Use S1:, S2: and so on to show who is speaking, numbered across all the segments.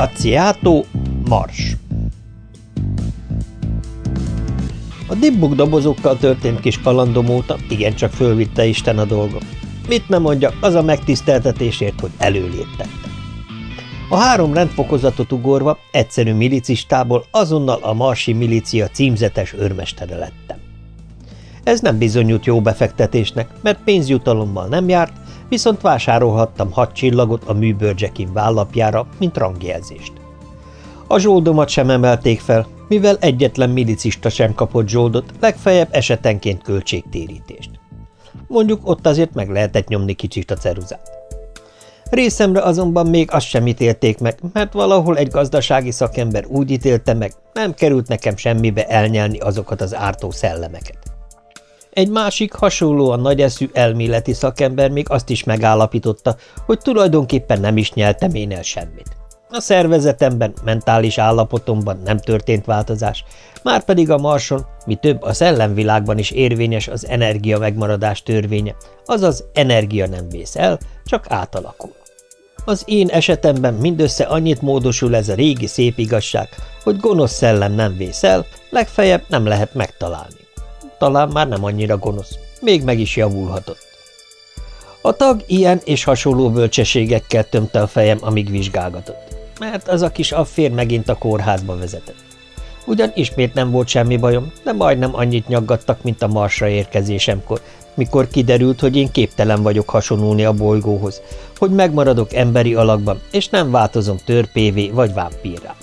S1: Sfaziato Mars A dibbuk dobozokkal történt kis kalandom óta igencsak fölvitte Isten a dolgom. Mit nem mondja, az a megtiszteltetésért, hogy előléptettem. A három rendfokozatot ugorva egyszerű milicistából azonnal a marsi milícia címzetes őrmestere lettem. Ez nem bizonyult jó befektetésnek, mert pénzjutalommal nem járt, viszont vásárolhattam hat csillagot a műbörgyekin vállapjára, mint rangjelzést. A zsoldomat sem emelték fel, mivel egyetlen milicista sem kapott zsoldot, legfeljebb esetenként költségtérítést. Mondjuk ott azért meg lehetett nyomni kicsit a ceruzát. Részemre azonban még azt sem ítélték meg, mert valahol egy gazdasági szakember úgy ítélte meg, nem került nekem semmibe elnyelni azokat az ártó szellemeket. Egy másik, hasonlóan nagyeszű elméleti szakember még azt is megállapította, hogy tulajdonképpen nem is nyeltem én el semmit. A szervezetemben, mentális állapotomban nem történt változás, már pedig a marson, mi több a szellemvilágban is érvényes az energia megmaradás törvénye, azaz energia nem vész el, csak átalakul. Az én esetemben mindössze annyit módosul ez a régi szép igazság, hogy gonosz szellem nem vész el, legfeljebb nem lehet megtalálni. Talán már nem annyira gonosz, még meg is javulhatott. A tag ilyen és hasonló bölcsességekkel tömte a fejem, amíg vizsgálgatott mert az a kis affér megint a kórházba vezetett. Ugyan ismét nem volt semmi bajom, de majdnem annyit nyaggattak, mint a marsra érkezésemkor, mikor kiderült, hogy én képtelen vagyok hasonulni a bolygóhoz, hogy megmaradok emberi alakban, és nem változom törpévé vagy vámpírrá.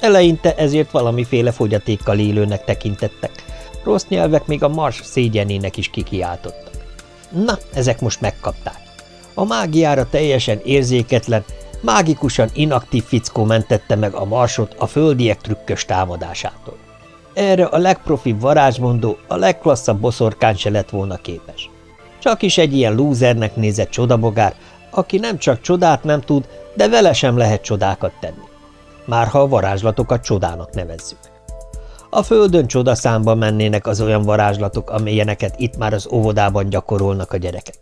S1: Eleinte ezért valamiféle fogyatékkal élőnek tekintettek, rossz nyelvek még a mars szégyenének is kikiáltottak. Na, ezek most megkapták. A mágiára teljesen érzéketlen, Mágikusan inaktív fickó mentette meg a marsot a földiek trükkös támadásától. Erre a legprofibb varázsmondó, a legklasszabb boszorkán se lett volna képes. Csak is egy ilyen lúzernek nézett csodabogár, aki nem csak csodát nem tud, de vele sem lehet csodákat tenni. Márha a varázslatokat csodának nevezzük. A földön csodaszámba mennének az olyan varázslatok, amilyeneket itt már az óvodában gyakorolnak a gyerekek.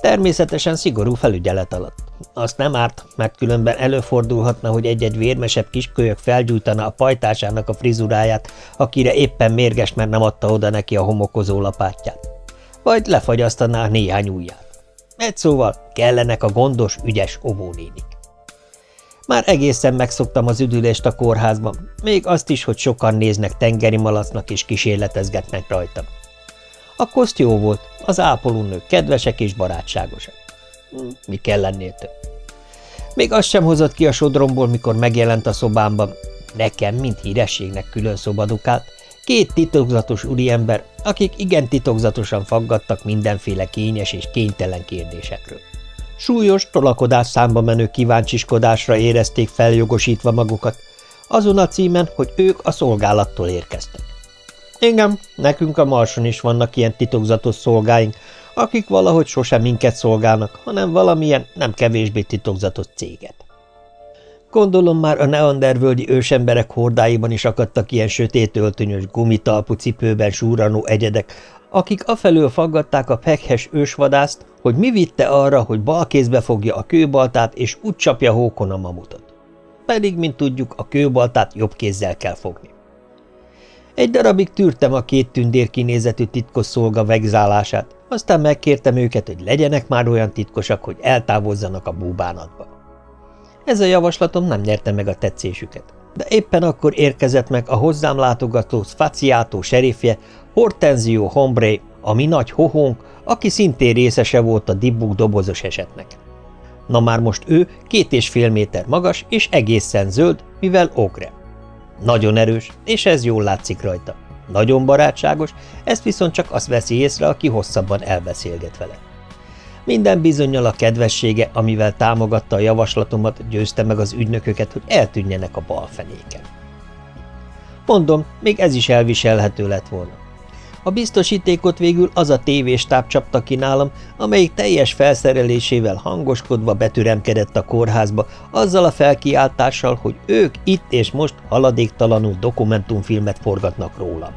S1: Természetesen szigorú felügyelet alatt. Azt nem árt, mert különben előfordulhatna, hogy egy-egy vérmesebb kiskölyök felgyújtana a pajtásának a frizuráját, akire éppen mérges, mert nem adta oda neki a homokozó lapátját. Vagy lefagyasztaná néhány ujját. Egy szóval kellenek a gondos, ügyes óvónénik. Már egészen megszoktam az üdülést a kórházban, még azt is, hogy sokan néznek tengeri malacnak és kísérletezgetnek rajtam. A koszt jó volt, az ápolónők kedvesek és barátságosak. Hm, mi kell lennél több? Még azt sem hozott ki a sodromból, mikor megjelent a szobámban, nekem, mint hírességnek külön szobadukált, két titokzatos úriember, akik igen titokzatosan faggattak mindenféle kényes és kénytelen kérdésekről. Súlyos, tolakodás számba menő kíváncsiskodásra érezték feljogosítva magukat, azon a címen, hogy ők a szolgálattól érkeztek. Igen, nekünk a Marson is vannak ilyen titokzatos szolgáink, akik valahogy sosem minket szolgálnak, hanem valamilyen nem kevésbé titokzatos céget. Gondolom már a neandervölgyi ősemberek hordáiban is akadtak ilyen sötét öltönyös gumitalpú cipőben súranó egyedek, akik afelől faggatták a pekhes ősvadászt, hogy mi vitte arra, hogy bal kézbe fogja a kőbaltát és úgy csapja hókon a mamutot. Pedig, mint tudjuk, a kőbaltát jobb kézzel kell fogni. Egy darabig tűrtem a két tündér kinézetű titkos szolga vegzálását, aztán megkértem őket, hogy legyenek már olyan titkosak, hogy eltávozzanak a búbánatba. Ez a javaslatom nem nyerte meg a tetszésüket, de éppen akkor érkezett meg a hozzám látogató Sfaciátó serifje, Hortenzio Hombre, a mi nagy hohónk, aki szintén részese volt a dibbuk dobozos esetnek. Na már most ő két és fél méter magas és egészen zöld, mivel ogre. Nagyon erős, és ez jól látszik rajta. Nagyon barátságos, ezt viszont csak azt veszi észre, aki hosszabban elbeszélget vele. Minden bizonyal a kedvessége, amivel támogatta a javaslatomat, győzte meg az ügynököket, hogy eltűnjenek a balfenéken. Mondom, még ez is elviselhető lett volna. A biztosítékot végül az a tévéstáb csapta ki nálam, amelyik teljes felszerelésével hangoskodva betüremkedett a kórházba, azzal a felkiáltással, hogy ők itt és most haladéktalanul dokumentumfilmet forgatnak rólam.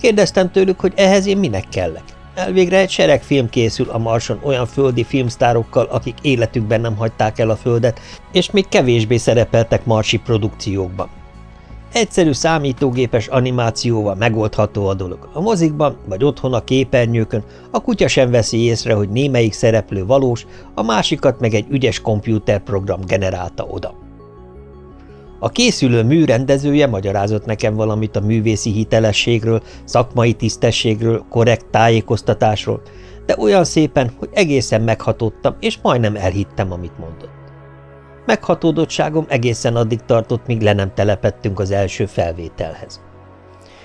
S1: Kérdeztem tőlük, hogy ehhez én minek kellek. Elvégre egy sereg film készül a Marson olyan földi filmsztárokkal, akik életükben nem hagyták el a földet, és még kevésbé szerepeltek marsi produkciókban. Egyszerű számítógépes animációval megoldható a dolog. A mozikban, vagy otthon a képernyőkön a kutya sem veszi észre, hogy némelyik szereplő valós, a másikat meg egy ügyes kompjúterprogram generálta oda. A készülő mű rendezője magyarázott nekem valamit a művészi hitelességről, szakmai tisztességről, korrekt tájékoztatásról, de olyan szépen, hogy egészen meghatottam, és majdnem elhittem, amit mondott. Meghatódottságom egészen addig tartott, míg le nem telepettünk az első felvételhez.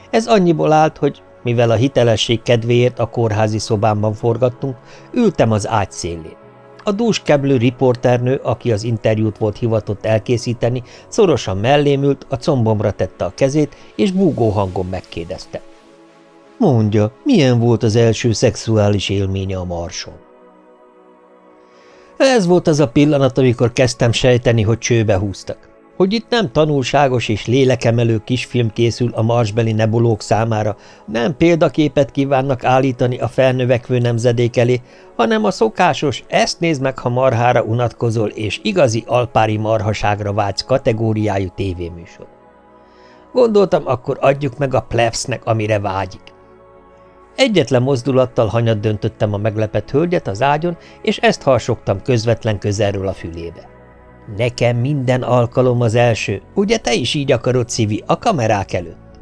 S1: Ez annyiból állt, hogy mivel a hitelesség kedvéért a kórházi szobámban forgattunk, ültem az ágy szélén. A dúskeblő riporternő, aki az interjút volt hivatott elkészíteni, szorosan mellém ült, a combomra tette a kezét, és búgó hangon megkérdezte. Mondja, milyen volt az első szexuális élménye a marson? Ez volt az a pillanat, amikor kezdtem sejteni, hogy csőbe húztak. Hogy itt nem tanulságos és lélekemelő kisfilm készül a marsbeli nebulók számára, nem példaképet kívánnak állítani a felnövekvő nemzedék elé, hanem a szokásos, ezt nézd meg, ha marhára unatkozol, és igazi alpári marhaságra vágysz kategóriájú tévéműsor. Gondoltam, akkor adjuk meg a plebsnek, amire vágyik. Egyetlen mozdulattal hanyat döntöttem a meglepett hölgyet az ágyon, és ezt harsogtam közvetlen közelről a fülébe. Nekem minden alkalom az első, ugye te is így akarod, Szivi, a kamerák előtt?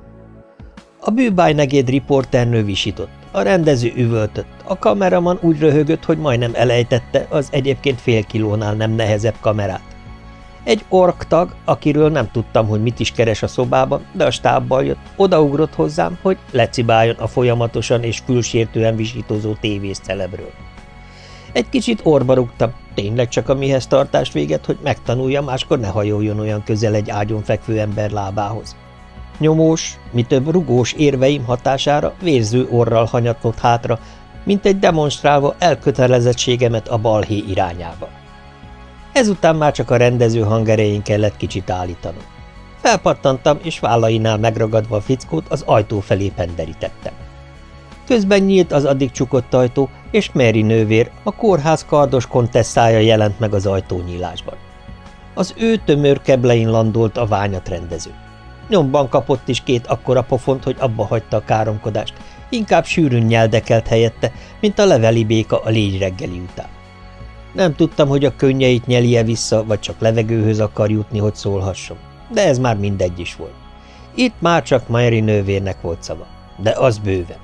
S1: A bűbájnegéd riporternő visított, a rendező üvöltött, a kameraman úgy röhögött, hogy majdnem elejtette az egyébként fél kilónál nem nehezebb kamerát. Egy orktag, akiről nem tudtam, hogy mit is keres a szobában, de a stábbal jött, odaugrott hozzám, hogy lecibáljon a folyamatosan és külsértően visítozó tévés celebről. Egy kicsit orba rúgtam, tényleg csak a mihez tartás véget, hogy megtanulja, máskor ne hajoljon olyan közel egy ágyon fekvő ember lábához. Nyomós, mi több rugós érveim hatására vérző orral hanyatlott hátra, mint egy demonstrálva elkötelezettségemet a balhé irányába. Ezután már csak a rendező hangerején kellett kicsit állítanom. Felpattantam, és vállainál megragadva a fickót az ajtó felé penderítettem. Közben nyílt az addig csukott ajtó, és Mary nővér, a kórház kardos kontesszája jelent meg az ajtónyílásban. Az ő tömör keblein landolt a ványat rendező. Nyomban kapott is két akkora pofont, hogy abba hagyta a káromkodást, inkább sűrűn nyeldekelt helyette, mint a leveli béka a légy reggeli után. Nem tudtam, hogy a könnyeit nyelje vissza, vagy csak levegőhöz akar jutni, hogy szólhasson. De ez már mindegy is volt. Itt már csak Mary nővérnek volt szava, de az bőven.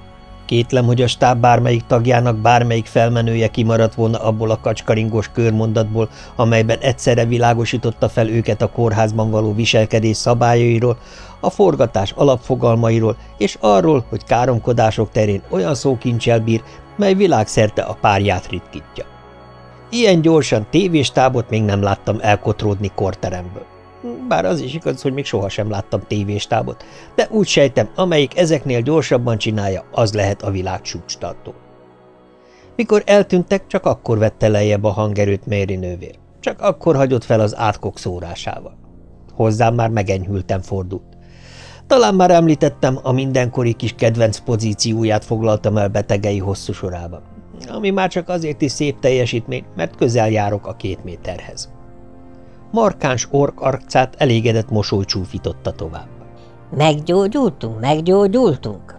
S1: Kétlem, hogy a stáb bármelyik tagjának bármelyik felmenője kimaradt volna abból a kacskaringos körmondatból, amelyben egyszerre világosította fel őket a kórházban való viselkedés szabályairól, a forgatás alapfogalmairól, és arról, hogy káromkodások terén olyan szókincsel bír, mely világszerte a párját ritkítja. Ilyen gyorsan tévéstábot még nem láttam elkotródni korteremből. Bár az is igaz, hogy még sohasem láttam tévéstábot, de úgy sejtem, amelyik ezeknél gyorsabban csinálja, az lehet a világ csúcstartó. Mikor eltűntek, csak akkor vette lejjebb a hangerőt Méri nővér. Csak akkor hagyott fel az átkok szórásával. Hozzám már megenyhültem fordult. Talán már említettem, a mindenkori kis kedvenc pozícióját foglaltam el betegei hosszú sorában ami már csak azért is szép teljesítmény, mert közel járok a két méterhez. Markáns ork arcát elégedett mosoly csúfította tovább.
S2: Meggyógyultunk, meggyógyultunk?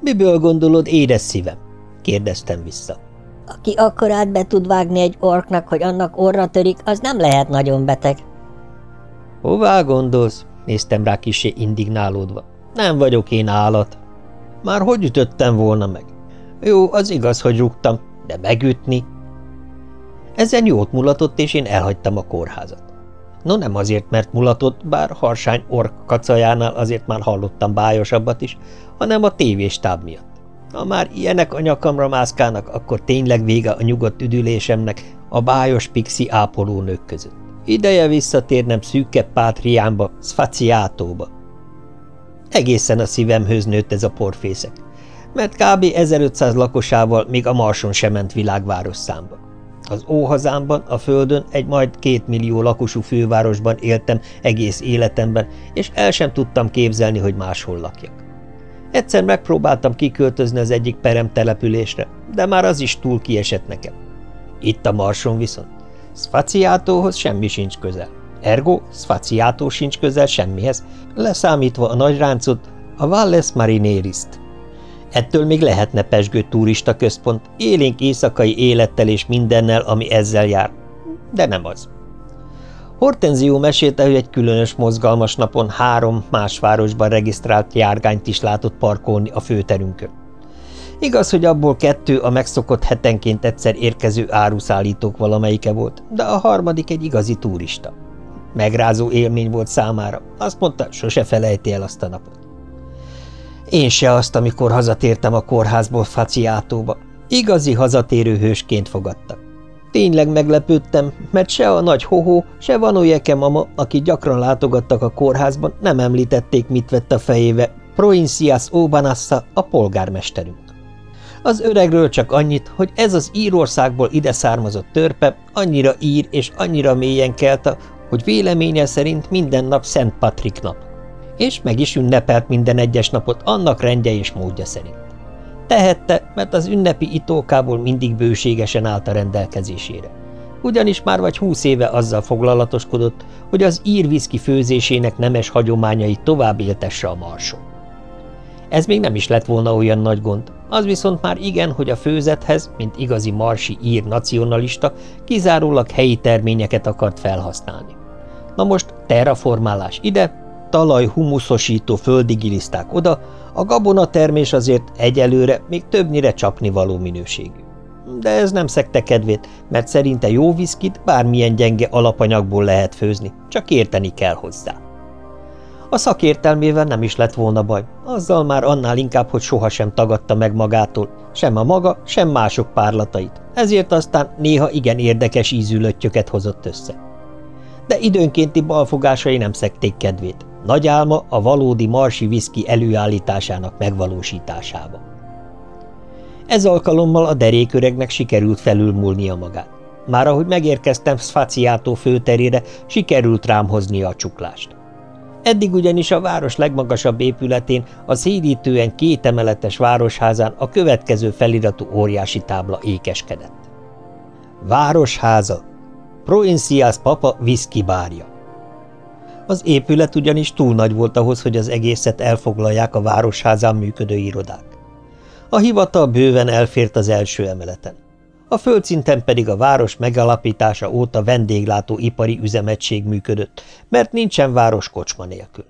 S1: Miből gondolod, édes szívem? kérdeztem vissza.
S2: Aki akkorát be tud vágni egy orknak, hogy annak orra törik, az nem lehet nagyon beteg.
S1: Hová gondolsz? néztem rá kisé indignálódva. Nem vagyok én állat. Már hogy ütöttem volna meg? Jó, az igaz, hogy rúgtam, de megütni? Ezen jót mulatott, és én elhagytam a kórházat. No nem azért, mert mulatott, bár harsány ork kacajánál azért már hallottam bájosabbat is, hanem a tévéstáb miatt. Ha már ilyenek a nyakamra mászkálnak, akkor tényleg vége a nyugodt üdülésemnek a bájos pixi ápolónők között. Ideje visszatérnem szűke pátriámba, Sfaciátóba. Egészen a szívemhöz nőtt ez a porfészek mert kb. 1500 lakosával még a Marson sem ment világváros számba. Az óhazámban, a Földön egy majd két millió lakosú fővárosban éltem egész életemben, és el sem tudtam képzelni, hogy máshol lakjak. Egyszer megpróbáltam kiköltözni az egyik perem településre, de már az is túl kiesett nekem. Itt a Marson viszont. Sfaciátóhoz semmi sincs közel. Ergo, Sfaciátó sincs közel semmihez, leszámítva a nagy ráncot, a Valles Marinériszt. Ettől még lehetne pesgő turista központ, élénk éjszakai élettel és mindennel, ami ezzel jár. De nem az. Hortenzió mesélte, hogy egy különös mozgalmas napon három más városban regisztrált járgányt is látott parkolni a főterünkön. Igaz, hogy abból kettő a megszokott hetenként egyszer érkező áruszállítók valamelyike volt, de a harmadik egy igazi turista. Megrázó élmény volt számára. Azt mondta, sose felejti el azt a napot. Én se azt, amikor hazatértem a kórházból Faciátóba. Igazi hazatérő hősként fogadtak. Tényleg meglepődtem, mert se a nagy hohó, se Vanojeke mama, aki gyakran látogattak a kórházban, nem említették, mit vett a fejébe Proincias Obanassa, a polgármesterünk. Az öregről csak annyit, hogy ez az Írországból ide származott törpe annyira ír és annyira mélyen kelta, hogy véleménye szerint minden nap Szent Patrik nap. És meg is ünnepelt minden egyes napot annak rendje és módja szerint. Tehette, mert az ünnepi itókából mindig bőségesen állt a rendelkezésére. Ugyanis már vagy húsz éve azzal foglalatoskodott, hogy az írviszki főzésének nemes hagyományait tovább éltesse a marson. Ez még nem is lett volna olyan nagy gond, az viszont már igen, hogy a főzethez, mint igazi marsi ír nacionalista, kizárólag helyi terményeket akart felhasználni. Na most terraformálás ide, talaj humuszosító földi giliszták oda, a gabonatermés azért egyelőre még többnyire csapnivaló minőségű. De ez nem szekte kedvét, mert szerinte jó viszkit bármilyen gyenge alapanyagból lehet főzni, csak érteni kell hozzá. A szakértelmével nem is lett volna baj, azzal már annál inkább, hogy sohasem tagadta meg magától, sem a maga, sem mások párlatait, ezért aztán néha igen érdekes ízű löttyöket hozott össze. De időnkénti balfogásai nem szekték kedvét, nagy álma a valódi marsi viszki előállításának megvalósításába. Ez alkalommal a deréköregnek sikerült felülmúlnia magát. Már ahogy megérkeztem Sfaciátó főterére, sikerült rám hozni a csuklást. Eddig ugyanis a város legmagasabb épületén, a szédítően kétemeletes városházán a következő feliratú óriási tábla ékeskedett. Városháza Provincias Papa Whisky bárja az épület ugyanis túl nagy volt ahhoz, hogy az egészet elfoglalják a városházán működő irodák. A hivatal bőven elfért az első emeleten. A földszinten pedig a város megalapítása óta vendéglátó ipari üzemegység működött, mert nincsen város kocsma nélkül.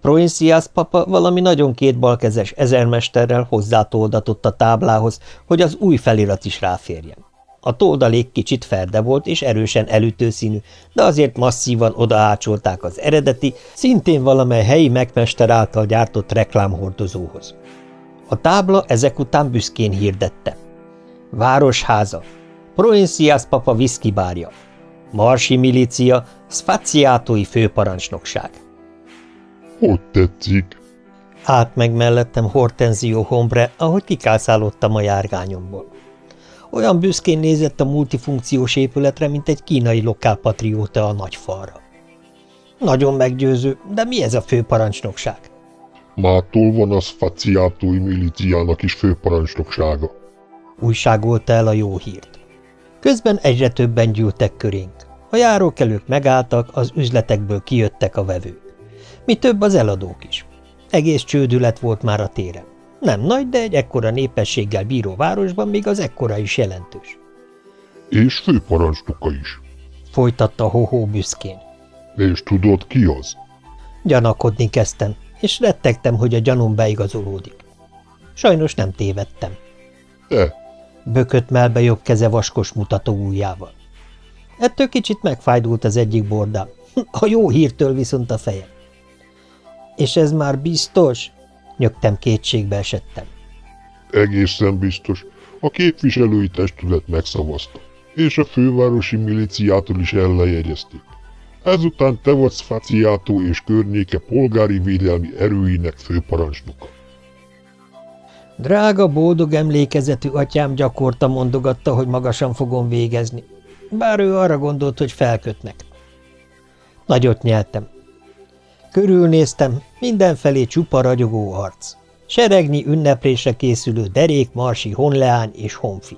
S1: Provincias papa valami nagyon kétbalkezes ezermesterrel hozzátoldatott a táblához, hogy az új felirat is ráférjen. A toldalék kicsit ferde volt és erősen elütőszínű, de azért masszívan odaácsolták az eredeti, szintén valamely helyi megmester által gyártott reklámhordozóhoz. A tábla ezek után büszkén hirdette. Városháza, Provincias papa viszkibárja, Marsi milícia, Sfaciátói főparancsnokság.
S3: Hogy tetszik?
S1: Állt meg mellettem Hortenzio Hombre, ahogy kikászálottam a járgányomból. Olyan büszkén nézett a multifunkciós épületre, mint egy kínai lokálpatrióta a nagy falra. Nagyon meggyőző, de mi ez a főparancsnokság?
S3: Mától van az faciátói milíciának is főparancsnoksága.
S1: Újságolta el a jó hírt. Közben egyre többen gyűltek körénk. A járókelők megálltak, az üzletekből kijöttek a vevők. Mi több az eladók is. Egész csődület volt már a téren. Nem nagy, de egy ekkora népességgel bíró városban még az ekkora is jelentős.
S3: És főparancsnoka is.
S1: Folytatta Hohó büszkén.
S3: És tudod, ki az?
S1: Gyanakodni kezdtem, és rettegtem, hogy a gyanúm beigazolódik. Sajnos nem tévedtem.
S3: Te?
S1: Bökött melbe jobb keze vaskos mutató ujjával. Ettől kicsit megfájdult az egyik bordám. A jó hírtől viszont a feje. És ez már biztos? Nyögtem kétségbe esettem.
S3: Egészen biztos. A képviselői testület megszavazta, és a fővárosi miliciától is ellejegyezték. Ezután te vagy Sfaciátó és környéke polgári védelmi erőinek főparancsnoka.
S1: Drága, boldog emlékezetű atyám gyakorta mondogatta, hogy magasan fogom végezni, bár ő arra gondolt, hogy felkötnek. Nagyot nyeltem. Körülnéztem, mindenfelé csupa ragyogó arc. seregnyi ünneplésre készülő derék, marsi honleány és honfi.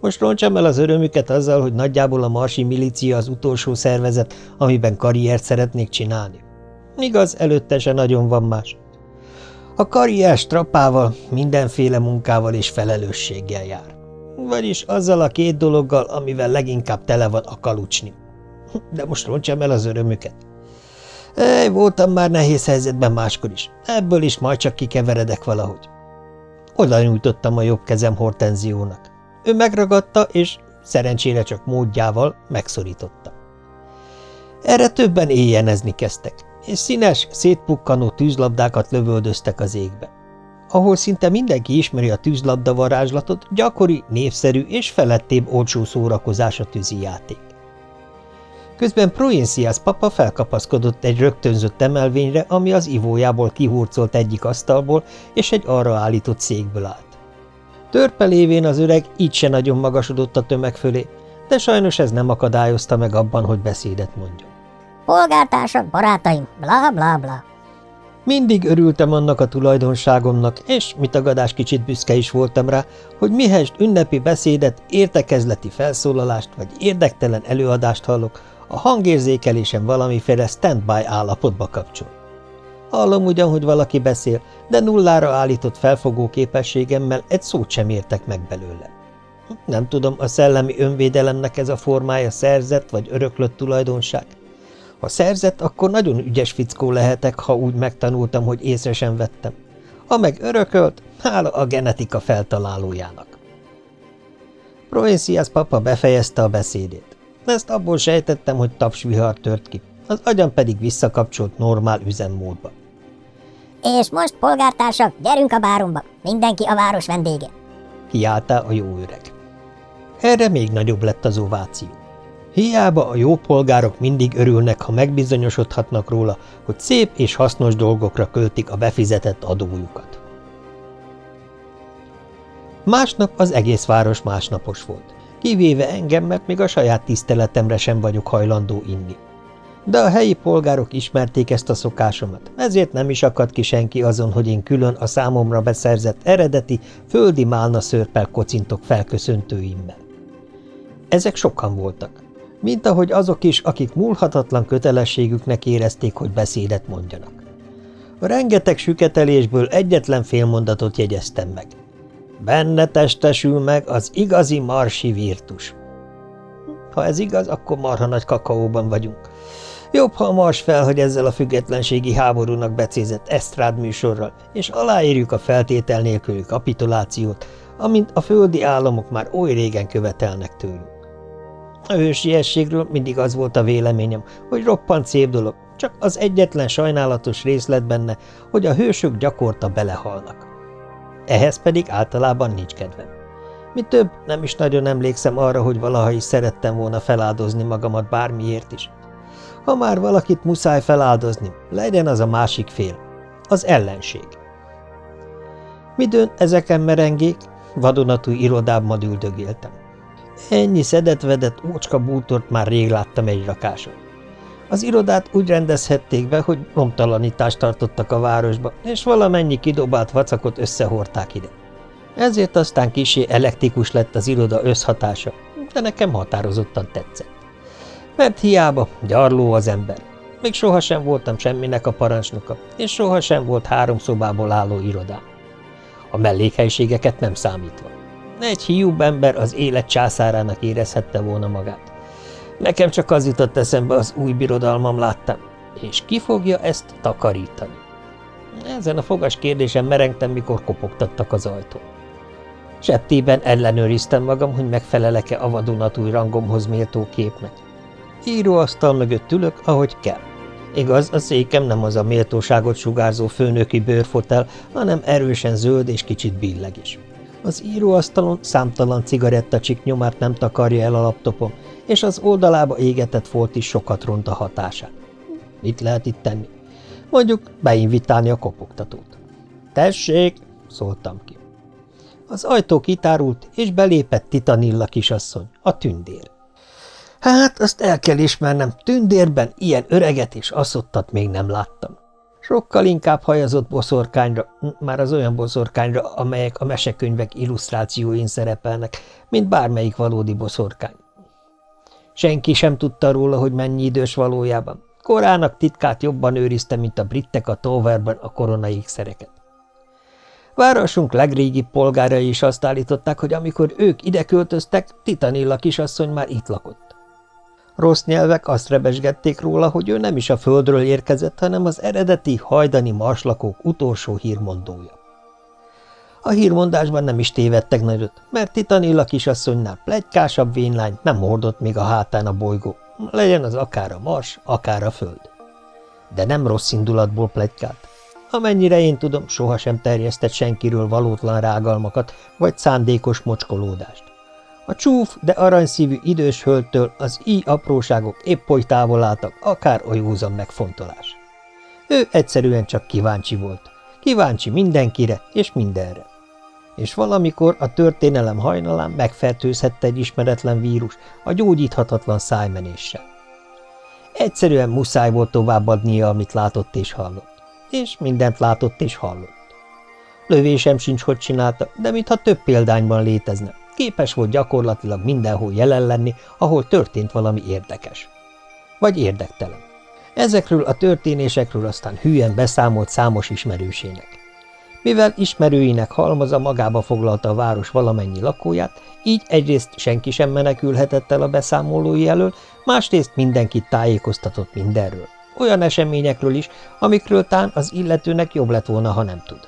S1: Most roncsam el az örömüket azzal, hogy nagyjából a marsi milícia az utolsó szervezet, amiben karriert szeretnék csinálni. Igaz, előtte se nagyon van más. A karrier strappával, mindenféle munkával és felelősséggel jár. Vagyis azzal a két dologgal, amivel leginkább tele van a kalucsni. De most roncsam el az örömüket. Ej, voltam már nehéz helyzetben máskor is. Ebből is majd csak kikeveredek valahogy. Oda nyújtottam a jobb kezem Hortenziónak. Ő megragadta, és szerencsére csak módjával megszorította. Erre többen éjjenezni kezdtek, és színes, szétpukkanó tűzlabdákat lövöldöztek az égbe. Ahol szinte mindenki ismeri a tűzlabda varázslatot, gyakori, népszerű és felettébb olcsó szórakozás a tűzijáték. Közben Proincias papa felkapaszkodott egy rögtönzött emelvényre, ami az ivójából kihurcolt egyik asztalból, és egy arra állított székből állt. Törpelévén az öreg így se nagyon magasodott a tömeg fölé, de sajnos ez nem akadályozta meg abban, hogy beszédet mondjon.
S4: Polgártársak, barátaim, bla bla bla.
S1: Mindig örültem annak a tulajdonságomnak, és mitagadás kicsit büszke is voltam rá, hogy mihest ünnepi beszédet, értekezleti felszólalást vagy érdektelen előadást hallok, a hangérzékelésem valamiféle standby állapotba kapcsol. Hallom ugyan, hogy valaki beszél, de nullára állított felfogó képességemmel egy szót sem értek meg belőle. Nem tudom, a szellemi önvédelemnek ez a formája szerzett vagy öröklött tulajdonság. Ha szerzett, akkor nagyon ügyes fickó lehetek, ha úgy megtanultam, hogy észre sem vettem. Ha meg örökölt, hála a genetika feltalálójának. Provincias papa befejezte a beszédét. Ezt abból sejtettem, hogy tapsvihar tört ki, az agyam pedig visszakapcsolt normál üzemmódba.
S4: És most, polgártársak, gyerünk a báromba, mindenki a város vendége.
S1: Kiáltá a jó öreg. Erre még nagyobb lett az ováció. Hiába a jó polgárok mindig örülnek, ha megbizonyosodhatnak róla, hogy szép és hasznos dolgokra költik a befizetett adójukat. Másnap az egész város másnapos volt, kivéve engem, mert még a saját tiszteletemre sem vagyok hajlandó inni. De a helyi polgárok ismerték ezt a szokásomat, ezért nem is akadt ki senki azon, hogy én külön a számomra beszerzett eredeti, földi málna szörpel kocintok felköszöntőimmel. Ezek sokan voltak, mint ahogy azok is, akik múlhatatlan kötelességüknek érezték, hogy beszédet mondjanak. A rengeteg süketelésből egyetlen félmondatot jegyeztem meg. Benne testesül meg az igazi marsi virtus. Ha ez igaz, akkor marha nagy kakaóban vagyunk. Jobb, ha a Mars felhagy ezzel a függetlenségi háborúnak becézett esztrád műsorral, és aláírjuk a feltétel nélküli kapitulációt, amint a földi államok már oly régen követelnek tőlünk. A hősiességről mindig az volt a véleményem, hogy roppant szép dolog, csak az egyetlen sajnálatos részlet benne, hogy a hősök gyakorta belehalnak. Ehhez pedig általában nincs kedvem. Mi több, nem is nagyon emlékszem arra, hogy valaha is szerettem volna feláldozni magamat bármiért is. Ha már valakit muszáj feláldozni, legyen az a másik fél, az ellenség. Midőn ezeken merengék, vadonatúj irodámmal üldögéltem. Ennyi szedetvedett ócska bútort már rég láttam egy rakáson. Az irodát úgy rendezhették be, hogy romtalanítást tartottak a városba, és valamennyi kidobált vacakot összehorták ide. Ezért aztán kisé elektrikus lett az iroda összhatása, de nekem határozottan tetszett. Mert hiába, gyarló az ember. Még sohasem voltam semminek a parancsnoka, és sohasem volt három szobából álló irodám. A mellékhelységeket nem számítva. Egy hiúbb ember az élet császárának érezhette volna magát. Nekem csak az jutott eszembe, az új birodalmam láttam, és ki fogja ezt takarítani? Ezen a fogas kérdésen merengtem, mikor kopogtattak az ajtón. Septében ellenőriztem magam, hogy megfelelek-e a vadonatúj rangomhoz méltó képnek. Íróasztal mögött ülök, ahogy kell. Igaz, a székem nem az a méltóságot sugárzó főnöki bőrfotel, hanem erősen zöld és kicsit billeg is. Az íróasztalon számtalan cigarettacsik nyomát nem takarja el a laptopom, és az oldalába égetett folt is sokat ront a hatásán. Mit lehet itt tenni? Mondjuk beinvitálni a kopogtatót. Tessék, szóltam ki. Az ajtó kitárult, és belépett Titanilla kisasszony, a tündér. Hát, azt el kell ismernem, tündérben ilyen öreget és asszottat még nem láttam. Sokkal inkább hajazott boszorkányra, már az olyan boszorkányra, amelyek a mesekönyvek illusztrációin szerepelnek, mint bármelyik valódi boszorkány. Senki sem tudta róla, hogy mennyi idős valójában. Korának titkát jobban őrizte, mint a brittek a Towerben a koronaékszereket. Városunk legrégi polgárai is azt állították, hogy amikor ők ide költöztek, Titanilla kisasszony már itt lakott. Rossz nyelvek azt rebesgették róla, hogy ő nem is a földről érkezett, hanem az eredeti hajdani marslakók utolsó hírmondója. A hírmondásban nem is tévedtek nagyot, mert Titanilla kisasszonynál plegykásabb vénlány nem hordott még a hátán a bolygó, legyen az akár a mars, akár a föld. De nem rossz indulatból plegykált. Amennyire én tudom, sohasem terjesztett senkiről valótlan rágalmakat, vagy szándékos mocskolódást. A csúf, de aranyszívű idős hölgytől az így apróságok épp oly távol álltak, akár a józan megfontolás. Ő egyszerűen csak kíváncsi volt. Kíváncsi mindenkire és mindenre. És valamikor a történelem hajnalán megfertőzhette egy ismeretlen vírus a gyógyíthatatlan szájmenéssel. Egyszerűen muszáj volt továbbadnia, amit látott és hallott. És mindent látott és hallott. Lövésem sincs, hogy csinálta, de mintha több példányban létezne, képes volt gyakorlatilag mindenhol jelen lenni, ahol történt valami érdekes. Vagy érdektelen. Ezekről a történésekről aztán hülyen beszámolt számos ismerősének. Mivel ismerőinek halmaza magába foglalta a város valamennyi lakóját, így egyrészt senki sem menekülhetett el a beszámolói elől, másrészt mindenkit tájékoztatott mindenről. Olyan eseményekről is, amikről tán az illetőnek jobb lett volna, ha nem tud.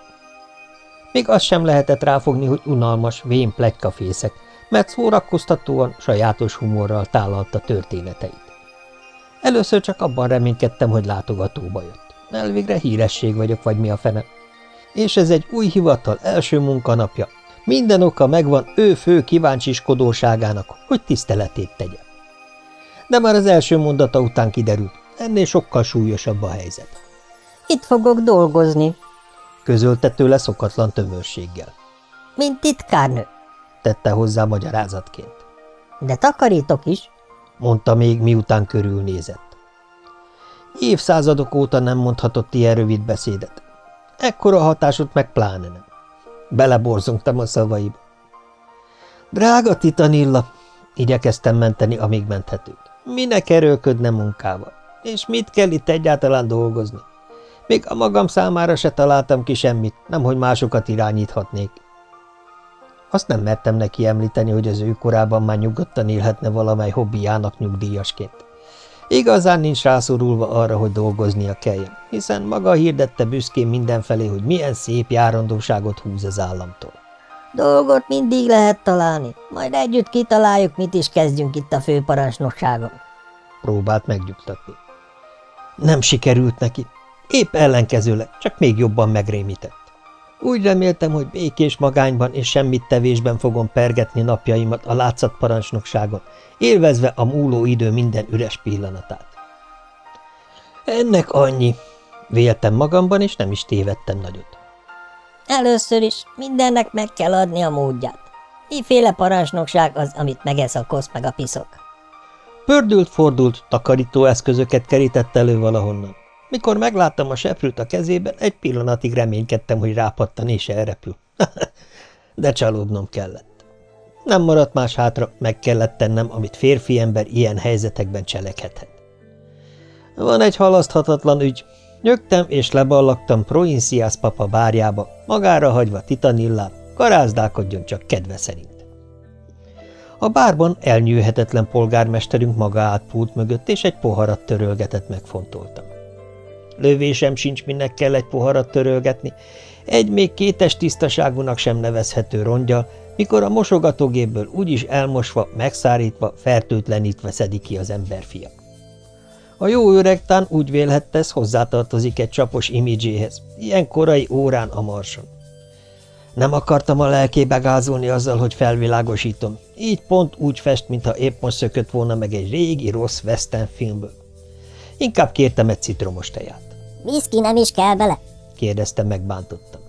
S1: Még azt sem lehetett ráfogni, hogy unalmas, vén plegykafészek, mert szórakoztatóan, sajátos humorral tálalta történeteit. Először csak abban reménykedtem, hogy látogatóba jött. Elvégre híresség vagyok, vagy mi a fene. És ez egy új hivatal első munkanapja. Minden oka megvan ő fő kíváncsiskodóságának, hogy tiszteletét tegye. De már az első mondata után kiderült, ennél sokkal súlyosabb a helyzet.
S2: Itt fogok dolgozni,
S1: közölte tőle szokatlan tömörséggel.
S2: Mint titkárnő,
S1: tette hozzá magyarázatként.
S2: De takarítok is,
S1: mondta még, miután körülnézett. Évszázadok óta nem mondhatott ilyen rövid beszédet. Ekkora hatásot meg pláne nem. Beleborzongtam a szavaiba. Drága Titanilla, igyekeztem menteni, amíg menthetőt. Minek erőlködne munkával? És mit kell itt egyáltalán dolgozni? Még a magam számára se találtam ki semmit, nemhogy másokat irányíthatnék. Azt nem mertem neki említeni, hogy az ő korában már nyugodtan élhetne valamely hobbiának nyugdíjasként. Igazán nincs rászorulva arra, hogy dolgoznia kelljen, hiszen maga hirdette büszkén mindenfelé, hogy milyen szép járandóságot húz az államtól.
S2: Dolgot mindig lehet találni, majd együtt kitaláljuk, mit is kezdjünk itt a főparancsnokságon.
S1: Próbált megnyugtatni. Nem sikerült neki, Épp ellenkezőleg, csak még jobban megrémített. Úgy reméltem, hogy békés magányban és semmit tevésben fogom pergetni napjaimat a látszatparancsnokságon, élvezve a múló idő minden üres pillanatát. Ennek annyi, véltem magamban, és nem is tévedtem nagyot.
S2: Először is mindennek meg kell adni a módját. Miféle parancsnokság az, amit megesz a kosz meg a piszok?
S1: Pördült-fordult, takarítóeszközöket kerített elő valahonnan. Mikor megláttam a seprűt a kezében, egy pillanatig reménykedtem, hogy rápattan és elrepül. De csalódnom kellett. Nem maradt más hátra, meg kellett tennem, amit férfi ember ilyen helyzetekben cselekedhet. Van egy halaszthatatlan ügy. Nyögtem és leballagtam Proinciász papa bárjába, magára hagyva Titanillát, karázdálkodjon csak kedve szerint. A bárban elnyűhetetlen polgármesterünk maga állt pult mögött, és egy poharat törölgetett megfontoltam. Lövésem sincs, minek kell egy poharat törölgetni. Egy még kétes tisztaságúnak sem nevezhető rongyal, mikor a mosogatógépből úgyis elmosva, megszárítva, fertőtlenítve szedi ki az emberfia. A jó öregtán úgy vélhette, ez hozzátartozik egy csapos imidzséhez, ilyen korai órán a marson. Nem akartam a lelkébe gázolni azzal, hogy felvilágosítom, így pont úgy fest, mintha épp most szökött volna meg egy régi rossz western filmből. Inkább kértem egy citromos teját.
S4: Viszki nem is kell bele?
S1: kérdezte megbántottam.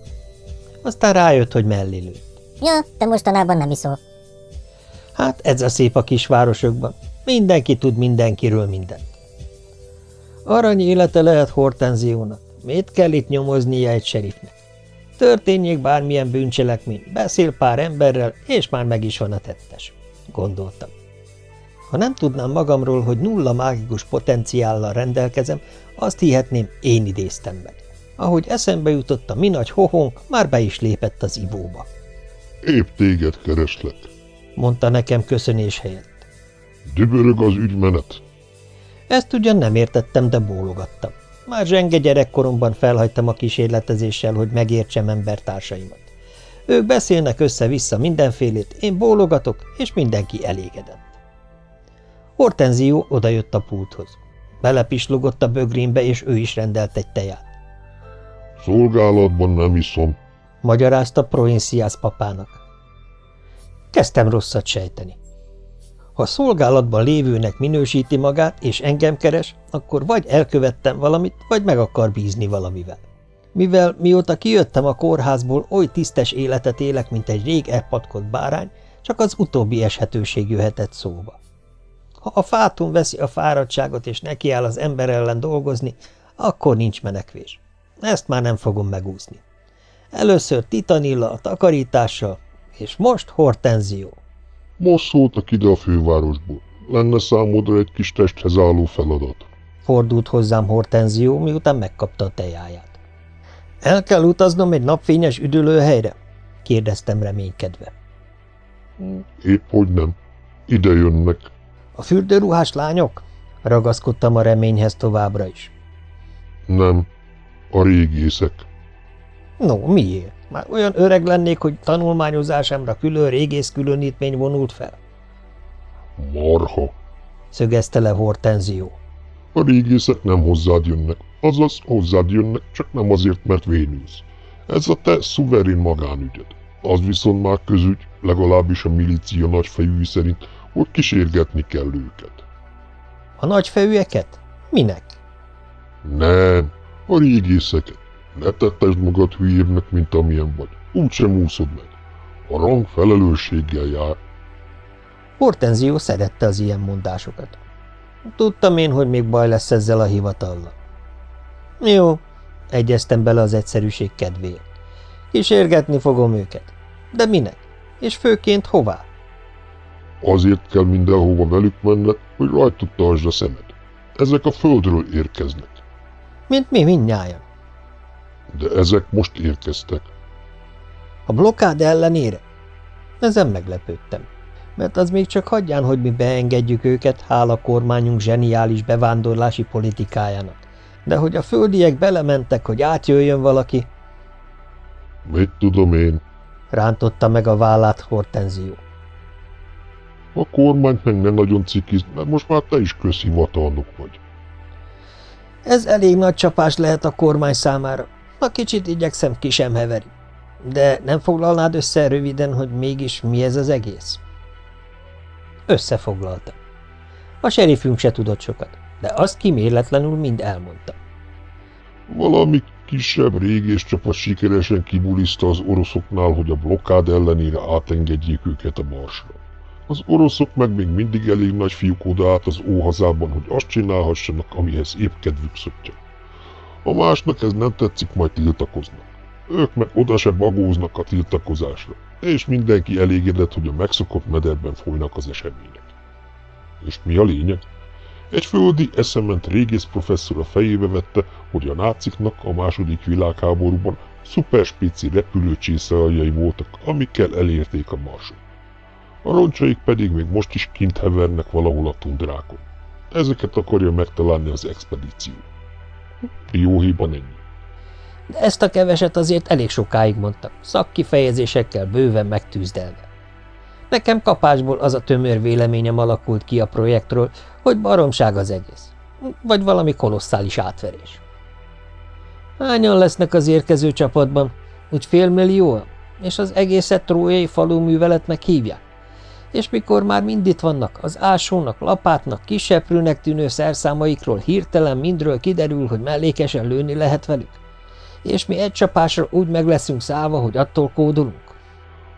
S1: Aztán rájött, hogy mellé lőtt.
S4: Ja, te mostanában nem iszol.
S1: Hát ez a szép a kisvárosokban. Mindenki tud mindenkiről mindent. Arany élete lehet Hortenziónak, Mit kell itt nyomoznia egy serifnek? Történjék bármilyen bűncselekmény, beszél pár emberrel, és már meg is van a tettes, gondoltam. Ha nem tudnám magamról, hogy nulla mágikus potenciállal rendelkezem, azt hihetném, én idéztem meg. Ahogy eszembe jutott a mi nagy hohónk, már be is lépett az ivóba.
S3: Épp téged kereslek,
S1: mondta nekem köszönés helyett.
S3: Dübörög az ügymenet.
S1: Ezt ugyan nem értettem, de bólogattam. Már zsenge gyerekkoromban felhagytam a kísérletezéssel, hogy megértsem embertársaimat. Ők beszélnek össze-vissza mindenfélét, én bólogatok, és mindenki elégedett. Hortenzió odajött a pulthoz. Belepislogott a bögrénbe, és ő is rendelt egy teját.
S3: Szolgálatban nem iszom,
S1: magyarázta Provinciász papának. Kezdtem rosszat sejteni. Ha szolgálatban lévőnek minősíti magát, és engem keres, akkor vagy elkövettem valamit, vagy meg akar bízni valamivel. Mivel mióta kijöttem a kórházból, oly tisztes életet élek, mint egy rég elpatkott bárány, csak az utóbbi eshetőség jöhetett szóba. Ha a fátum veszi a fáradtságot, és nekiáll az ember ellen dolgozni, akkor nincs menekvés. Ezt már nem fogom megúszni. Először Titanilla a takarítással, és most Hortenzió.
S3: Most szóltak ide a fővárosból. Lenne számodra egy kis testhez álló feladat.
S1: Fordult hozzám Hortenzió, miután megkapta a tejáját. El kell utaznom egy napfényes üdülőhelyre? kérdeztem reménykedve.
S3: Épp hogy nem. Ide jönnek.
S1: A fürdőruhás lányok? Ragaszkodtam a reményhez továbbra is.
S3: Nem. A régészek.
S1: No, miért? Már olyan öreg lennék, hogy tanulmányozásámra külön régész különítmény vonult fel.
S3: Marha,
S1: szögezte le Hortenzió.
S3: A régészek nem hozzád jönnek, azaz hozzád jönnek, csak nem azért, mert vénülsz. Ez a te szuverén magánügyed. Az viszont már közügy, legalábbis a milícia nagyfejűi szerint, hogy kísérgetni kell őket.
S1: A nagyfejűeket? Minek?
S3: Nem, a régészeket. Ne tettesd magad hülyébbnek, mint amilyen vagy. Úgy sem úszod meg. A rang felelősséggel jár.
S1: Hortenzió szerette az ilyen mondásokat. Tudtam én, hogy még baj lesz ezzel a hivatallal. Jó, egyeztem bele az egyszerűség kedvéért. Kísérgetni fogom őket. De minek? És főként hová?
S3: Azért kell mindenhova velük menned, hogy rajtuk tartsd a szemed. Ezek a földről érkeznek.
S1: Mint mi mindnyájan.
S3: De ezek most érkeztek.
S1: A blokkád ellenére? Ezen meglepődtem, mert az még csak hagyján, hogy mi beengedjük őket, hála kormányunk zseniális bevándorlási politikájának. De hogy a földiek belementek, hogy átjöjjön valaki...
S3: Mit tudom én?
S1: Rántotta meg a vállát Hortenzió.
S3: A kormányt meg nem nagyon cikiz, mert most már te is közhivatalnok vagy.
S1: Ez elég nagy csapás lehet a kormány számára. A kicsit igyekszem ki sem heveri. De nem foglalnád össze röviden, hogy mégis mi ez az egész? Összefoglalta. A serifünk se tudott sokat, de azt kiméletlenül mind elmondta.
S3: Valami kisebb régés csapat sikeresen kibuliszta az oroszoknál, hogy a blokkád ellenére átengedjék őket a marsra. Az oroszok meg még mindig elég nagy fiúk oda át az óhazában, hogy azt csinálhassanak, amihez épp kedvük szöttyen. A másnak ez nem tetszik, majd tiltakoznak. Ők meg oda se bagóznak a tiltakozásra, és mindenki elégedett, hogy a megszokott mederben folynak az események. És mi a lényeg? Egy földi eszement régész professzor a fejébe vette, hogy a náciknak a második világháborúban szuperspici repülőcsészeljai voltak, amikkel elérték a marsot. A roncsaik pedig még most is kint hevernek valahol a tundrákon. Ezeket akarja megtalálni az expedíció. Dióhéjban ennyi.
S1: De ezt a keveset azért elég sokáig mondtak, szakkifejezésekkel bőven megtűzdelve. Nekem kapásból az a tömör véleményem alakult ki a projektről, hogy baromság az egész. Vagy valami kolosszális átverés. Hányan lesznek az érkező csapatban? Úgy félmillió? És az egészet trójai falu műveletnek hívják? És mikor már mind itt vannak, az ásónak, lapátnak, kiseprőnek tűnő szerszámaikról hirtelen mindről kiderül, hogy mellékesen lőni lehet velük? És mi egy csapásra úgy meg leszünk szállva, hogy attól kódolunk?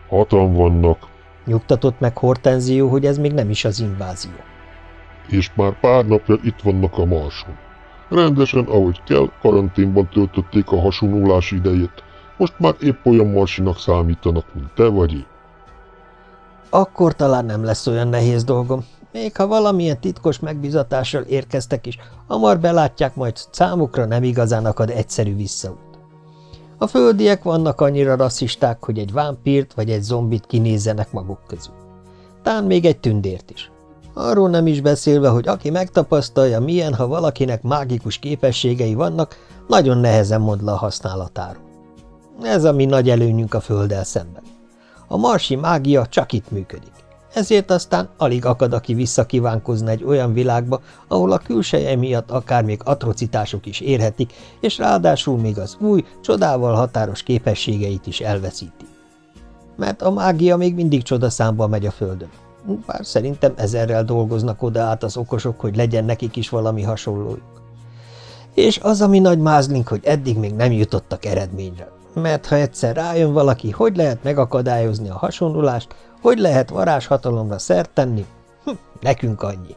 S3: Hatan vannak.
S1: Nyugtatott meg Hortenzió, hogy ez még nem is az invázió.
S3: És már pár napja itt vannak a marson. Rendesen, ahogy kell, karanténban töltötték a hasonlulás idejét. Most már épp olyan marsinak számítanak, mint te vagy én.
S1: Akkor talán nem lesz olyan nehéz dolgom. Még ha valamilyen titkos megbizatással érkeztek is, hamar belátják, majd számukra nem igazán akad egyszerű visszaút. A földiek vannak annyira rasszisták, hogy egy vámpírt vagy egy zombit kinézzenek maguk közül. Tán még egy tündért is. Arról nem is beszélve, hogy aki megtapasztalja, milyen, ha valakinek mágikus képességei vannak, nagyon nehezen mond le a használatáról. Ez a mi nagy előnyünk a Földdel szemben. A marsi mágia csak itt működik. Ezért aztán alig akad, aki visszakívánkozna egy olyan világba, ahol a külseje miatt akár még atrocitások is érhetik, és ráadásul még az új, csodával határos képességeit is elveszíti. Mert a mágia még mindig csodaszámba megy a földön. Bár szerintem ezerrel dolgoznak oda át az okosok, hogy legyen nekik is valami hasonlójuk. És az, ami nagy mázlink, hogy eddig még nem jutottak eredményre. Mert ha egyszer rájön valaki, hogy lehet megakadályozni a hasonlulást, hogy lehet varázshatalomra szert tenni, hm, nekünk annyi.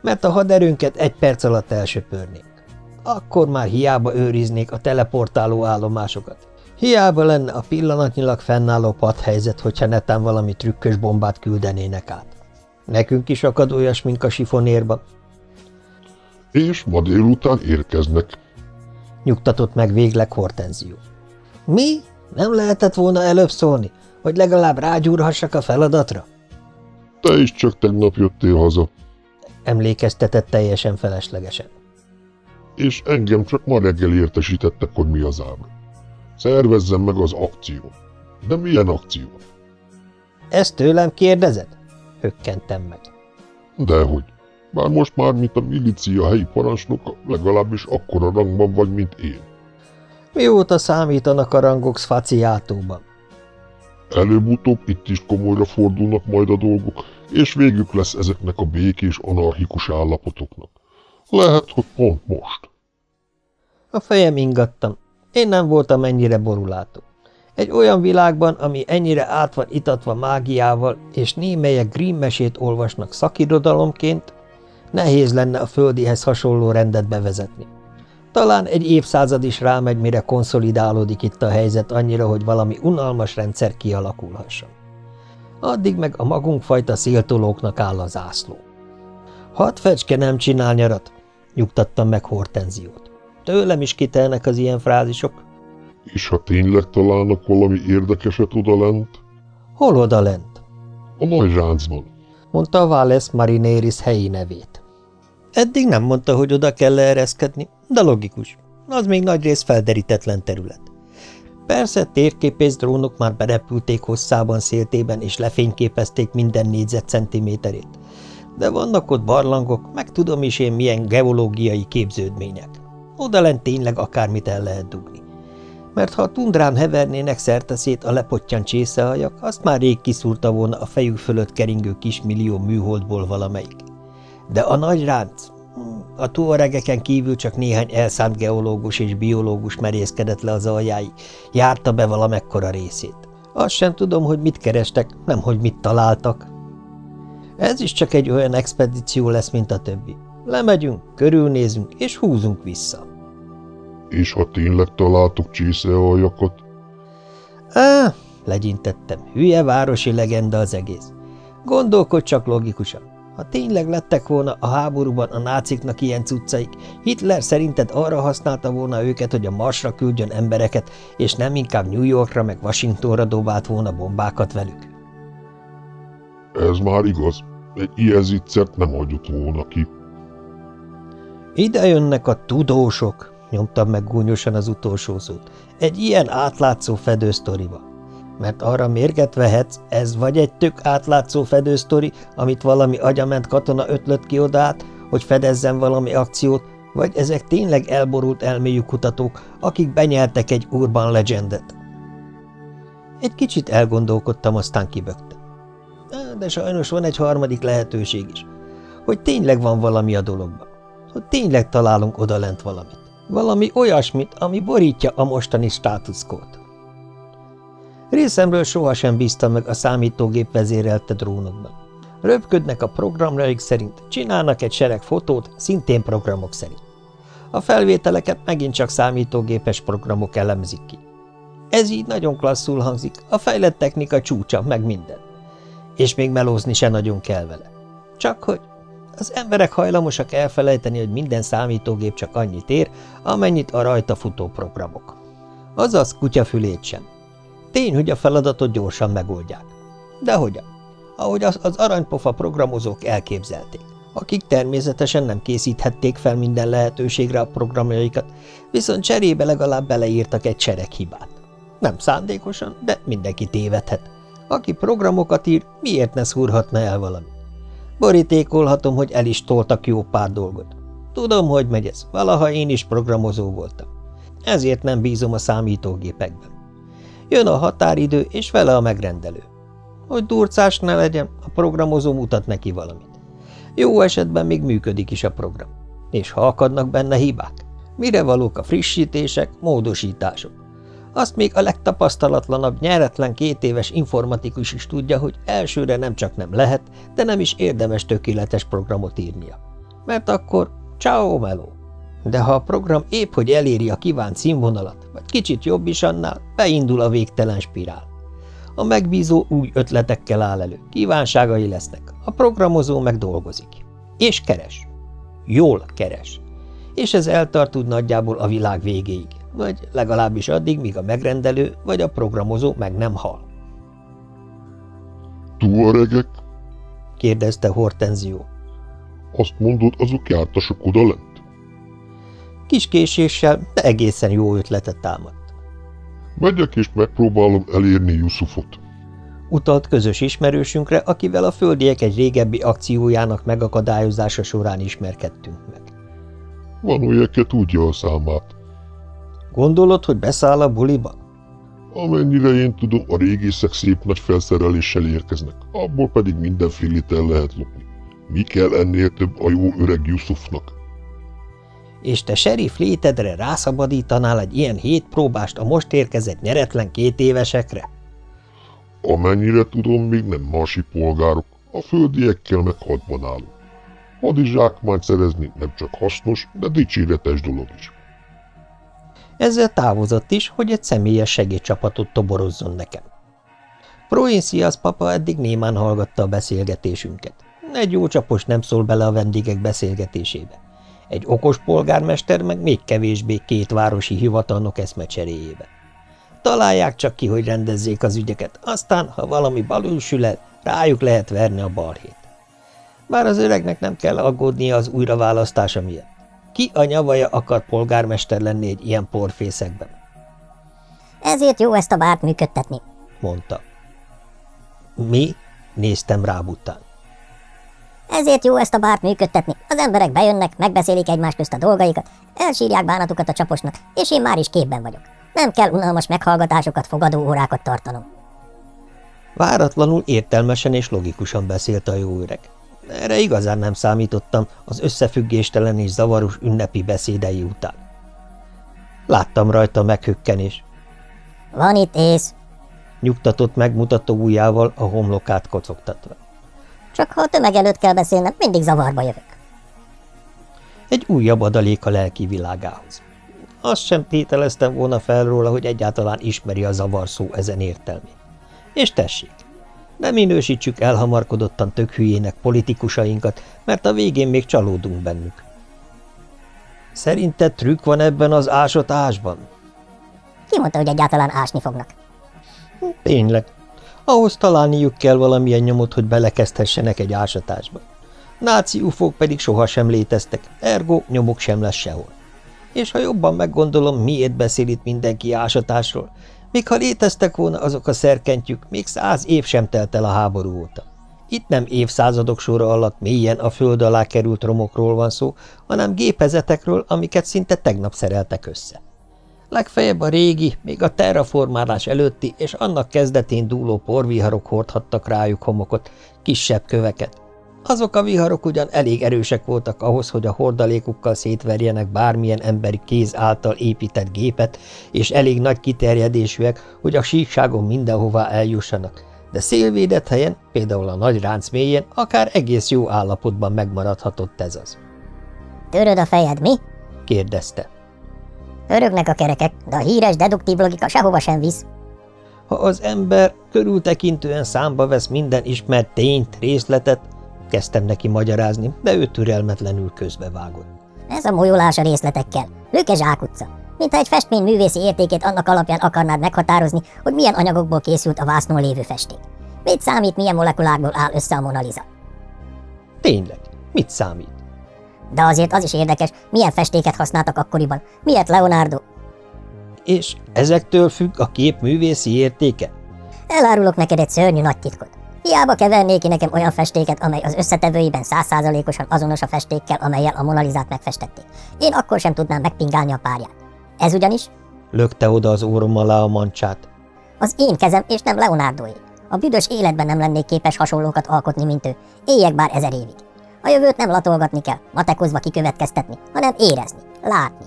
S1: Mert a haderőnket egy perc alatt elsöpörnék. Akkor már hiába őriznék a teleportáló állomásokat. Hiába lenne a pillanatnyilag fennálló padhelyzet, hogyha netán valami trükkös bombát küldenének át. Nekünk is akad olyasmink a sifonérba.
S3: És ma délután érkeznek.
S1: Nyugtatott meg végleg Hortenzió. Mi? Nem lehetett volna előbb szólni, hogy legalább rágyúrhassak a feladatra?
S3: Te is csak tegnap jöttél haza.
S1: Emlékeztetett teljesen feleslegesen.
S3: És engem csak ma reggel értesítettek, hogy mi az ábra. Szervezzem meg az akció. De milyen akció?
S1: Ezt tőlem kérdezed? Hökkentem meg.
S3: Dehogy. Bár most már, mint a milícia helyi parancsnoka, legalábbis akkora rangban vagy, mint én.
S1: Mióta számítanak a rangok Sfaciátóban?
S3: Előbb-utóbb itt is komolyra fordulnak majd a dolgok, és végük lesz ezeknek a békés anarchikus állapotoknak. Lehet, hogy pont most.
S1: A fejem ingattam. Én nem voltam ennyire borulátó. Egy olyan világban, ami ennyire át van itatva mágiával, és némelyek Grimm mesét olvasnak szakirodalomként, nehéz lenne a földihez hasonló rendet bevezetni. Talán egy évszázad is rámegy, mire konszolidálódik itt a helyzet annyira, hogy valami unalmas rendszer kialakulhasson. Addig meg a magunkfajta széltolóknak áll az ászló. Hat fecske nem csinál nyarat, nyugtattam meg Hortenziót. Tőlem is kitelnek az ilyen frázisok.
S3: És ha tényleg találnak valami érdekeset odalent?
S1: Hol odalent?
S3: A nagy ráncban,
S1: mondta a Valles Marinéris helyi nevét. Eddig nem mondta, hogy oda kell ereszkedni, de logikus. Az még nagy rész felderítetlen terület. Persze térképész drónok már berepülték hosszában, széltében, és lefényképezték minden négyzetcentiméterét. De vannak ott barlangok, meg tudom is én milyen geológiai képződmények. Oda lent tényleg akármit el lehet dugni. Mert ha a tundrán hevernének szerteszét a lepottyan csészeajak, azt már rég kiszúrta volna a fejük fölött keringő kismillió műholdból valamelyik. De a nagy ránc, a tuaregeken kívül csak néhány elszánt geológus és biológus merészkedett le az aljáig, járta be valamekkora részét. Azt sem tudom, hogy mit kerestek, nem hogy mit találtak. Ez is csak egy olyan expedíció lesz, mint a többi. Lemegyünk, körülnézünk, és húzunk vissza.
S3: És ha tényleg találtuk csészealjakat?
S1: Á, legyintettem, hülye városi legenda az egész. Gondolkodj csak logikusan. Ha tényleg lettek volna a háborúban a náciknak ilyen cuccaik, Hitler szerinted arra használta volna őket, hogy a Marsra küldjön embereket, és nem inkább New Yorkra meg Washingtonra dobált volna bombákat velük?
S3: Ez már igaz. Egy ilyen zicsert nem hagyott volna ki.
S1: Ide jönnek a tudósok, nyomtam meg gúnyosan az utolsó szót. Egy ilyen átlátszó fedősztoriba. Mert arra mérget vehetsz, ez vagy egy tök átlátszó fedősztori, amit valami agyament katona ötlött ki odát, hogy fedezzen valami akciót, vagy ezek tényleg elborult elmélyű kutatók, akik benyeltek egy urban legendet. Egy kicsit elgondolkodtam, aztán kibögtem. De sajnos van egy harmadik lehetőség is, hogy tényleg van valami a dologban, hogy tényleg találunk odalent valamit. Valami olyasmit, ami borítja a mostani státuszkót. Részemről sohasem bíztam meg a számítógép vezérelte drónokban. Röpködnek a programjaik szerint, csinálnak egy sereg fotót, szintén programok szerint. A felvételeket megint csak számítógépes programok elemezik ki. Ez így nagyon klasszul hangzik, a fejlett technika csúcsa, meg minden. És még melózni se nagyon kell vele. Csak hogy az emberek hajlamosak elfelejteni, hogy minden számítógép csak annyit ér, amennyit a rajta futó programok. Azaz kutyafülét sem. Tény, hogy a feladatot gyorsan megoldják. De hogyan? Ahogy az, az aranypofa programozók elképzelték, akik természetesen nem készíthették fel minden lehetőségre a programjaikat, viszont cserébe legalább beleírtak egy sereg hibát. Nem szándékosan, de mindenki tévedhet. Aki programokat ír, miért ne szúrhatna el valami? Borítékolhatom, hogy el is toltak jó pár dolgot. Tudom, hogy megy ez, valaha én is programozó voltam. Ezért nem bízom a számítógépekben. Jön a határidő, és vele a megrendelő. Hogy durcás ne legyen, a programozó mutat neki valamit. Jó esetben még működik is a program. És ha akadnak benne hibák, mire valók a frissítések, módosítások? Azt még a legtapasztalatlanabb, nyeretlen két éves informatikus is tudja, hogy elsőre nem csak nem lehet, de nem is érdemes tökéletes programot írnia. Mert akkor ciao meló. De ha a program épp hogy eléri a kívánt színvonalat, vagy kicsit jobb is annál, beindul a végtelen spirál. A megbízó új ötletekkel áll elő, kívánságai lesznek, a programozó meg dolgozik. És keres. Jól keres. És ez eltart úgy nagyjából a világ végéig, vagy legalábbis addig, míg a megrendelő vagy a programozó meg nem hal.
S3: Tuaregek?
S1: kérdezte Hortenzió.
S3: Azt mondod, azok jártasok odalent?
S1: Kis késéssel, de egészen jó ötletet támadt.
S3: Megyek és megpróbálom elérni Yusufot.
S1: Utalt közös ismerősünkre, akivel a földiek egy régebbi akciójának megakadályozása során ismerkedtünk meg.
S3: Van olyan, tudja a számát.
S1: Gondolod, hogy beszáll a buliba?
S3: Amennyire én tudom, a régészek szép nagy felszereléssel érkeznek, abból pedig mindenfélét el lehet lopni. Mi kell ennél több a jó öreg Yusufnak?
S1: És te sheriff létedre rászabadítanál egy ilyen hétpróbást a most érkezett nyeretlen két évesekre?
S3: Amennyire tudom, még nem marsi polgárok, a földiekkel meg hadban állunk. Hadizsákmányt szerezni nem csak hasznos, de dicséretes dolog is.
S1: Ezzel távozott is, hogy egy személyes segédcsapatot toborozzon nekem. Proincias papa eddig némán hallgatta a beszélgetésünket. Egy jó csapos nem szól bele a vendégek beszélgetésébe. Egy okos polgármester meg még kevésbé két városi hivatalnok eszmecseréjébe. Találják csak ki, hogy rendezzék az ügyeket, aztán, ha valami balul sül el, rájuk lehet verni a balhét. Bár az öregnek nem kell aggódnia az újraválasztása miatt. Ki a nyavaja akar polgármester lenni egy ilyen porfészekben?
S4: Ezért jó ezt a bárt működtetni,
S1: mondta. Mi? Néztem rá után.
S4: Ezért jó ezt a bárt működtetni. Az emberek bejönnek, megbeszélik egymás közt a dolgaikat, elsírják bánatukat a csaposnak, és én már is képben vagyok. Nem kell unalmas meghallgatásokat, fogadó órákat tartanom.
S1: Váratlanul értelmesen és logikusan beszélt a jó öreg. Erre igazán nem számítottam az összefüggéstelen és zavaros ünnepi beszédei után. Láttam rajta meghökkenés.
S4: Van itt ész,
S1: nyugtatott megmutató ujjával a homlokát kocogtatva.
S4: Csak ha a tömeg előtt kell beszélnem, mindig zavarba jövök.
S1: Egy újabb adalék a lelki világához. Azt sem tételeztem volna fel róla, hogy egyáltalán ismeri a zavar szó ezen értelmét. És tessék, ne minősítsük elhamarkodottan tök hülyének politikusainkat, mert a végén még csalódunk bennük. Szerinted trükk van ebben az ásott ásban?
S4: Ki mondta, hogy egyáltalán ásni fognak?
S1: Tényleg. Ahhoz találniuk kell valamilyen nyomot, hogy belekezdhessenek egy ásatásba. Náci ufók pedig sohasem léteztek, ergo nyomuk sem lesz sehol. És ha jobban meggondolom, miért beszél itt mindenki ásatásról, még ha léteztek volna azok a szerkentjük, még száz év sem telt el a háború óta. Itt nem évszázadok sora alatt mélyen a föld alá került romokról van szó, hanem gépezetekről, amiket szinte tegnap szereltek össze. Legfeljebb a régi, még a terraformálás előtti és annak kezdetén dúló porviharok hordhattak rájuk homokot, kisebb köveket, azok a viharok ugyan elég erősek voltak ahhoz, hogy a hordalékukkal szétverjenek bármilyen emberi kéz által épített gépet, és elég nagy kiterjedésűek, hogy a síkságon mindenhová eljussanak, de szélvédett helyen, például a nagy ránc mélyén, akár egész jó állapotban megmaradhatott ez az.
S4: Töröd a fejed, mi?
S1: kérdezte.
S4: Örögnek a kerekek, de a híres deduktív logika sehova sem visz.
S1: Ha az ember körültekintően számba vesz minden ismert tényt, részletet, kezdtem neki magyarázni, de ő türelmetlenül közbevágott.
S4: Ez a molyolás a részletekkel. Lőke zsákutca. Mintha egy festmény művészi értékét annak alapján akarnád meghatározni, hogy milyen anyagokból készült a vásznon lévő festék. Mit számít, milyen molekulákból áll össze a Mona Lisa?
S1: Tényleg, mit számít?
S4: De azért az is érdekes, milyen festéket használtak akkoriban. Miért Leonardo?
S1: És ezektől függ a kép művészi értéke?
S4: Elárulok neked egy szörnyű nagy titkot. Hiába kevernék ki nekem olyan festéket, amely az összetevőiben százszázalékosan azonos a festékkel, amelyel a Monalizát megfestették. Én akkor sem tudnám megpingálni a párját. Ez ugyanis
S1: Lökte oda az órom alá a mancsát.
S4: az én kezem, és nem Leonardoé. A büdös életben nem lennék képes hasonlókat alkotni, mint ő. Éljek bár ezer évig. A jövőt nem latolgatni kell, matekozva kikövetkeztetni, hanem érezni, látni.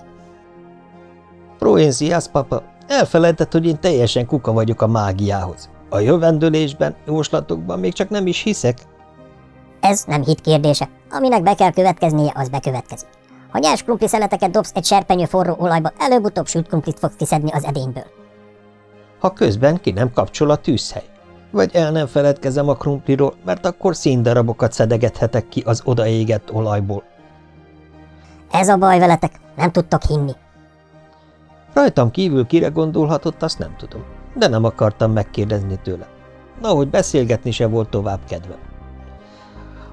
S1: Proencias papa, elfelejtett, hogy én teljesen kuka vagyok a mágiához. A jövendőlésben, jóslatokban még csak nem is hiszek.
S4: Ez nem hit kérdése. Aminek be kell következnie, az bekövetkezik. Ha nyers krumpli szeleteket dobsz egy serpenyő forró olajba, előbb-utóbb sült krumplit fogsz kiszedni az edényből.
S1: Ha közben ki nem kapcsol a tűzhely. Vagy el nem feledkezem a krumpliról, mert akkor színdarabokat szedegethetek ki az odaégett olajból.
S4: Ez a baj veletek, nem tudtok hinni.
S1: Rajtam kívül kire gondolhatott, azt nem tudom, de nem akartam megkérdezni tőle. Ahogy beszélgetni se volt tovább kedvem.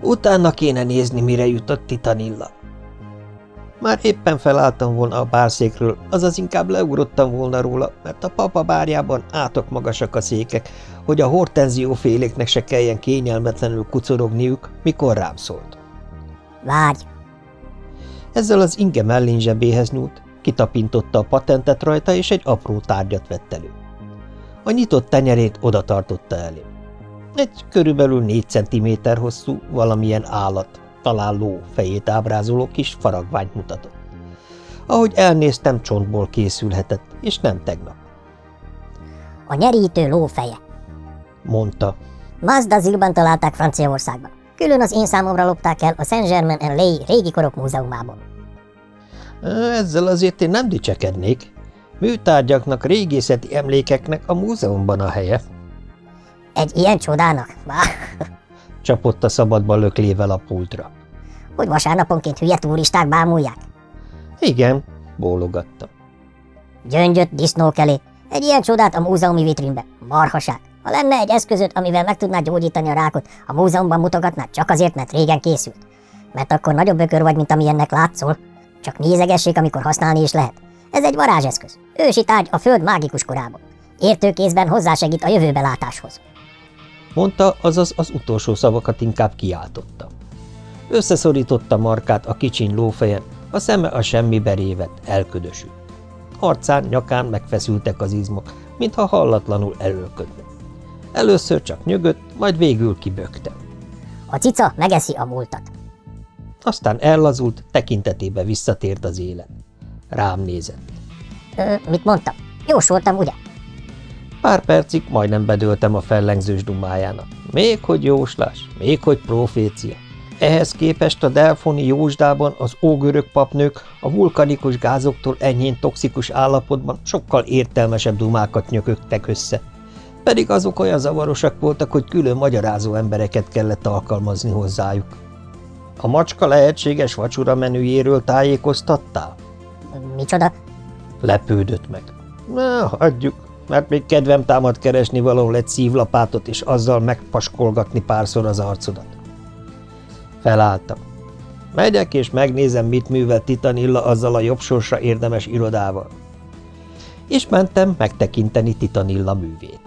S1: Utána kéne nézni, mire jutott Titanilla. Már éppen felálltam volna a bárszékről, azaz inkább leugrottam volna róla, mert a papa bárjában átok magasak a székek, hogy a hortenzió féléknek se kelljen kényelmetlenül kucorogniuk, mikor rám szólt.
S4: Várj,
S1: Ezzel az inge mellényzsebéhez nyúlt, kitapintotta a patentet rajta, és egy apró tárgyat vett elő. A nyitott tenyerét oda tartotta elé. Egy körülbelül négy centiméter hosszú, valamilyen állat, talán ló fejét ábrázoló kis faragványt mutatott. Ahogy elnéztem, csontból készülhetett, és nem tegnap,
S4: a nyerítő lófeje.
S1: mondta.
S4: Mazda Zilban találták Franciaországban. Külön az én számomra lopták el a Saint-Germain-en-Laye régi korok múzeumából.
S1: Ezzel azért én nem dicsekednék. Műtárgyaknak, régészeti emlékeknek a múzeumban a helye,
S4: Egy ilyen csodának? Bá,
S1: csapott a szabadba löklével a pultra.
S4: hogy vasárnaponként hülye turisták bámulják.
S1: Igen, bólogattam.
S4: Gyöngyöt disznók elé. Egy ilyen csodát a múzeumi vitrínbe. Marhaság. Ha lenne egy eszközöd, amivel meg tudnád gyógyítani a rákot, a múzeumban mutogatnád csak azért, mert régen készült. Mert akkor nagyobb ökör vagy, mint amilyennek látszol. Csak nézegessék, amikor használni is lehet. Ez egy varázseszköz. Ősi tárgy a föld mágikus korában. Értőkézben hozzásegít a jövőbe látáshoz.
S1: Mondta, azaz az utolsó szavakat inkább kiáltotta. Összeszorította markát a kicsin lófejen, a szeme a semmi berévet, elködösült. Arcán, nyakán megfeszültek az izmok, mintha hallatlanul erőlködne. Először csak nyögött, majd végül kibökte.
S4: A cica megeszi a múltat.
S1: Aztán ellazult, tekintetébe visszatért az élet. Rám nézett.
S4: Ö, mit mondtam? Jósoltam, ugye?
S1: Pár percig majdnem bedőltem a fellengzős dumájának. Még hogy jóslás, még hogy profécia. Ehhez képest a delfoni jósdában az ógörög papnők a vulkanikus gázoktól enyhén toxikus állapotban sokkal értelmesebb dumákat nyökögtek össze. Pedig azok olyan zavarosak voltak, hogy külön magyarázó embereket kellett alkalmazni hozzájuk. A macska lehetséges vacsora menüjéről tájékoztattál?
S4: Micsoda?
S1: Lepődött meg. Na, hagyjuk, mert még kedvem támad keresni valahol egy szívlapátot, és azzal megpaskolgatni párszor az arcodat. Felálltam. Megyek, és megnézem, mit művel Titanilla azzal a jobb sorsa érdemes irodával. És mentem megtekinteni Titanilla művét.